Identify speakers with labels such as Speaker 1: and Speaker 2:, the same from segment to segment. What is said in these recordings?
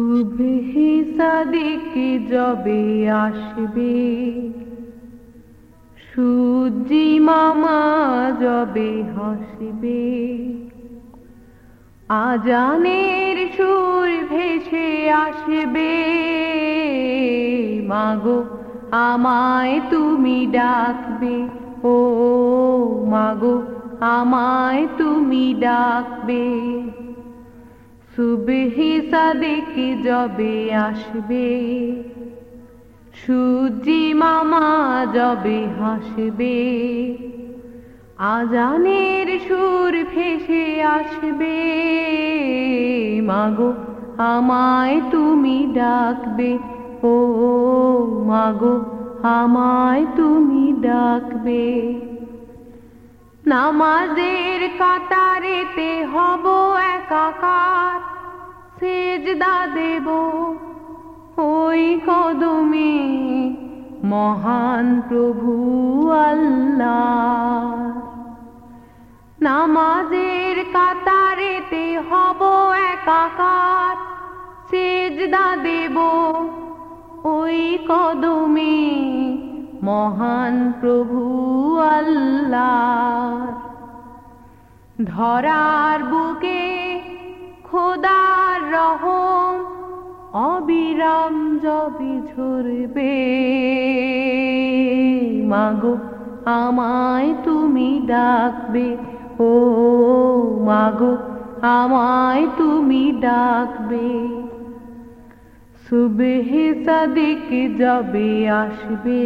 Speaker 1: সুবহে সাদিকে যবে আসবে। সূর্যি মামা যবে হাসবে। আজানের সুর ভেসে আসবে। মাগো, আমায় তুমি ডাকবে। ও মাগো, আমায় তুমি ডাকবে। সুবহি সাদিক যবে আসবে সূর্যি মামা যবে হাসবে, আজানের সুর ভেসে আসবে। মাগো, আমায় তুমি ডাকবে, ও মাগো, আমায় তুমি ডাকবে। নামাজের কাতারেতে হব একাকার, সেজদা দেব ওই কদমে মহান প্রভু আল্লাহ। নামাজের কাতারেতে হব একাকার, সেজদা দেব ওই কদমে মহান প্রভু আল্লাহ। ধরার বুকে খোদার রহম অবিরাম জবি ঝরবে। মাগো, আমায় তুমি ডাকবে, ও মাগো, আমায় তুমি ডাকবে। সুবেহে সাদিক যবে আসবে,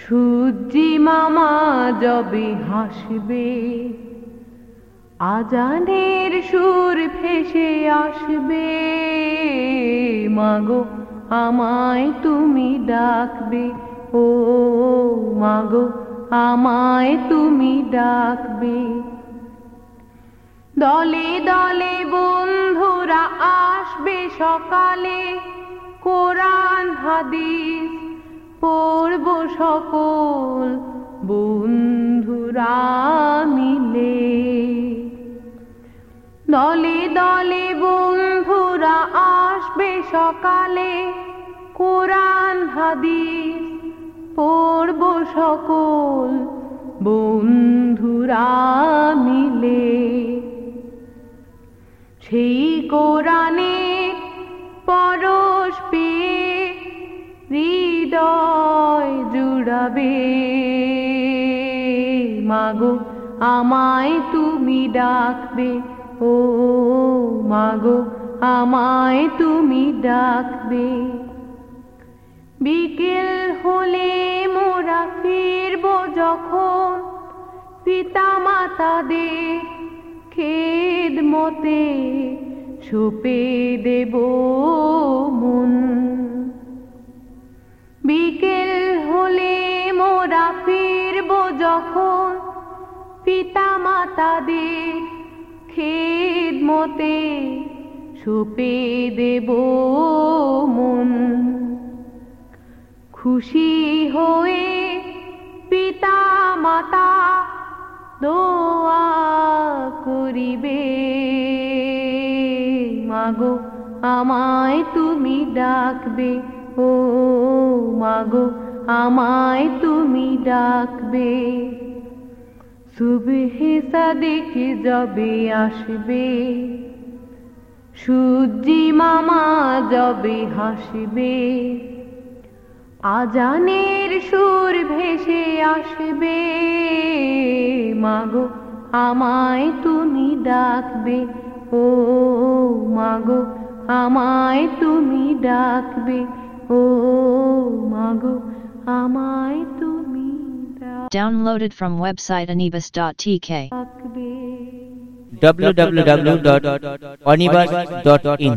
Speaker 1: সূর্যি মামা যবে হাসবে, আজানের সুর ভেসে আসবে। মাগো, আমায় তুমি ডাকবে, ও মাগো, আমায় তুমি ডাকবে। দলে দলে বন্ধুরা আসবে সকালে। কোরআন, হাদিস পড়ব সকল বন্ধুরা মিলে। দলে দলে বন্ধুরা আসবে সকালে। কোরআন, হাদিস পড়ব সকল বন্ধুরা মিলে। সেই কোরআনে পরশ পেয়ে হৃদয় জুড়াবে। মাগো, আমায় তুমি ডাকবে, ও মাগো, আমায় তুমি ডাকবে। বিকেল হলে মোরা ফিরব যখন পিতা মাতাদের খেদ মতে ছুপে দেব মন। বিকেল হলে মোরা ফিরব যখন পিতা মাতাদের খেদ মতে ছুপে দেব মন। খুশি হয়ে পিতা মাতা দোয়া করিবে। মাগো, আমায় তুমি ডাকবে। ও মাগো, আমায় তুমি ডাকবে। সুবহে সাদিক যবে আসবে। সূর্যি মামা যবে হাসবে। আজানের সুর ভেসে আসবে। মাগো, আমায় তুমি ডাকবে। ও মাগো আমায় তুমি ডাকবে ও মাগো আমায় তুমি
Speaker 2: Downloaded from website anibis.tk.
Speaker 1: ডাকবে
Speaker 3: www.onibus.in